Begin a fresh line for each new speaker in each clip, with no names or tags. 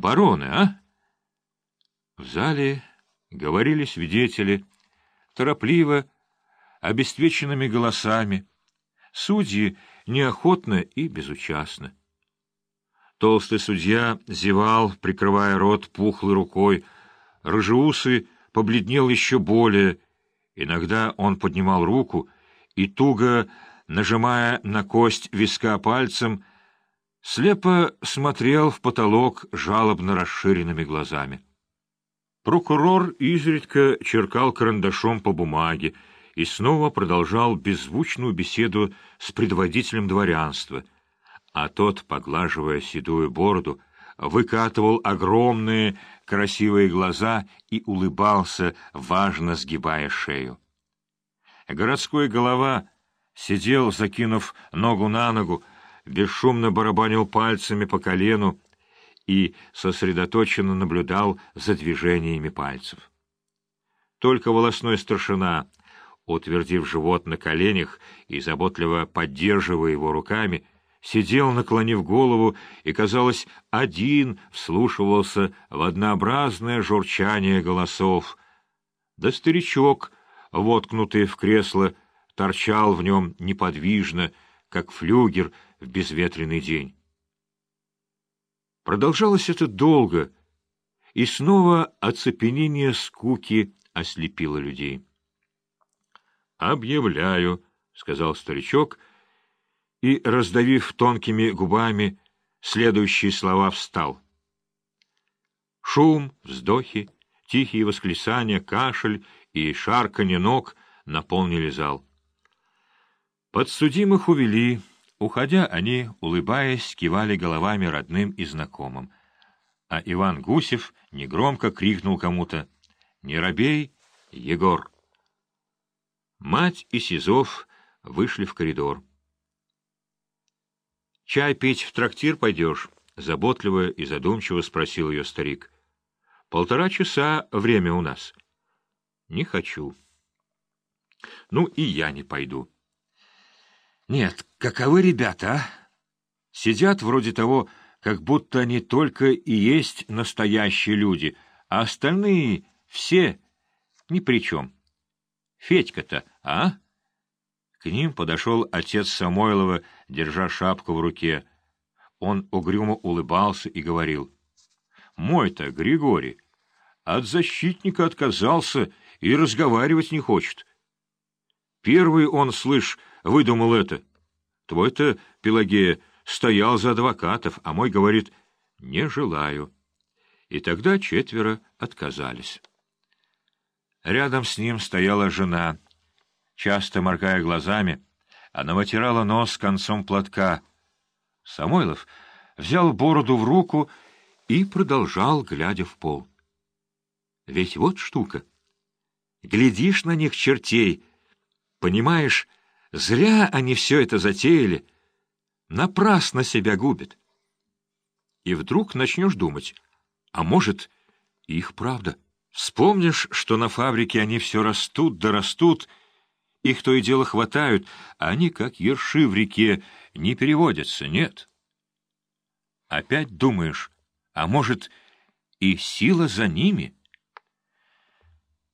бароны, а? В зале говорили свидетели, торопливо, обесцвеченными голосами, судьи неохотно и безучастно. Толстый судья зевал, прикрывая рот пухлой рукой, рыжеусый побледнел еще более. Иногда он поднимал руку и, туго нажимая на кость виска пальцем, слепо смотрел в потолок жалобно расширенными глазами. Прокурор изредка черкал карандашом по бумаге и снова продолжал беззвучную беседу с предводителем дворянства, а тот, поглаживая седую бороду, выкатывал огромные красивые глаза и улыбался, важно сгибая шею. Городской голова сидел, закинув ногу на ногу, бесшумно барабанил пальцами по колену, и сосредоточенно наблюдал за движениями пальцев. Только волосной старшина, утвердив живот на коленях и заботливо поддерживая его руками, сидел, наклонив голову, и, казалось, один вслушивался в однообразное журчание голосов. Да старичок, воткнутый в кресло, торчал в нем неподвижно, как флюгер в безветренный день. Продолжалось это долго, и снова оцепенение скуки ослепило людей. «Объявляю», — сказал старичок, и, раздавив тонкими губами, следующие слова встал. Шум, вздохи, тихие восклицания, кашель и шарканье ног наполнили зал. Подсудимых увели, Уходя, они, улыбаясь, кивали головами родным и знакомым. А Иван Гусев негромко крикнул кому-то «Не робей, Егор!». Мать и Сизов вышли в коридор. «Чай пить в трактир пойдешь?» — заботливо и задумчиво спросил ее старик. «Полтора часа время у нас». «Не хочу». «Ну и я не пойду». Нет, каковы ребята, а? Сидят вроде того, как будто они только и есть настоящие люди, а остальные все ни при чем. Федька-то, а? К ним подошел отец Самойлова, держа шапку в руке. Он угрюмо улыбался и говорил. «Мой-то, Григорий, от защитника отказался и разговаривать не хочет. Первый он, слышь, выдумал это. Твой-то, Пелагея, стоял за адвокатов, а мой говорит «не желаю». И тогда четверо отказались. Рядом с ним стояла жена. Часто моргая глазами, она вытирала нос концом платка. Самойлов взял бороду в руку и продолжал, глядя в пол. Ведь вот штука. Глядишь на них чертей, понимаешь, Зря они все это затеяли. Напрасно себя губят. И вдруг начнешь думать, а может, их правда. Вспомнишь, что на фабрике они все растут да растут, их то и дело хватают, а они, как ерши в реке, не переводятся, нет. Опять думаешь, а может, и сила за ними —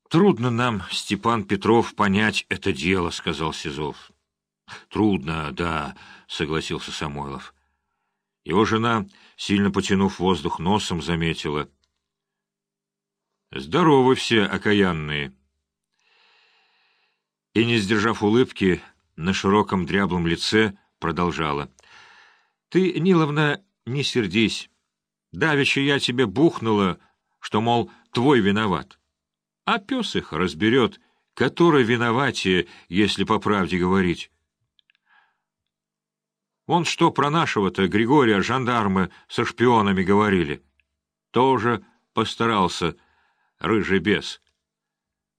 «Трудно нам, Степан Петров, понять это дело», — сказал Сизов. «Трудно, да», — согласился Самойлов. Его жена, сильно потянув воздух носом, заметила. «Здоровы все окаянные». И, не сдержав улыбки, на широком дряблом лице продолжала. «Ты, Ниловна, не сердись. Давеча я тебе бухнула, что, мол, твой виноват а пес их разберет, который виноватее, если по правде говорить. Вон что про нашего-то Григория жандармы со шпионами говорили. Тоже постарался рыжий бес.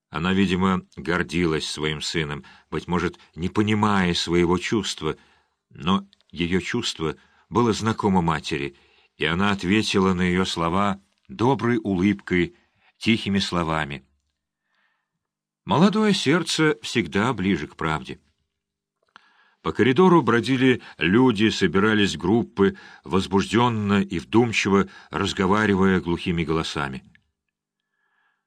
Она, видимо, гордилась своим сыном, быть может, не понимая своего чувства, но ее чувство было знакомо матери, и она ответила на ее слова доброй улыбкой, тихими словами. Молодое сердце всегда ближе к правде. По коридору бродили люди, собирались группы, возбужденно и вдумчиво разговаривая глухими голосами.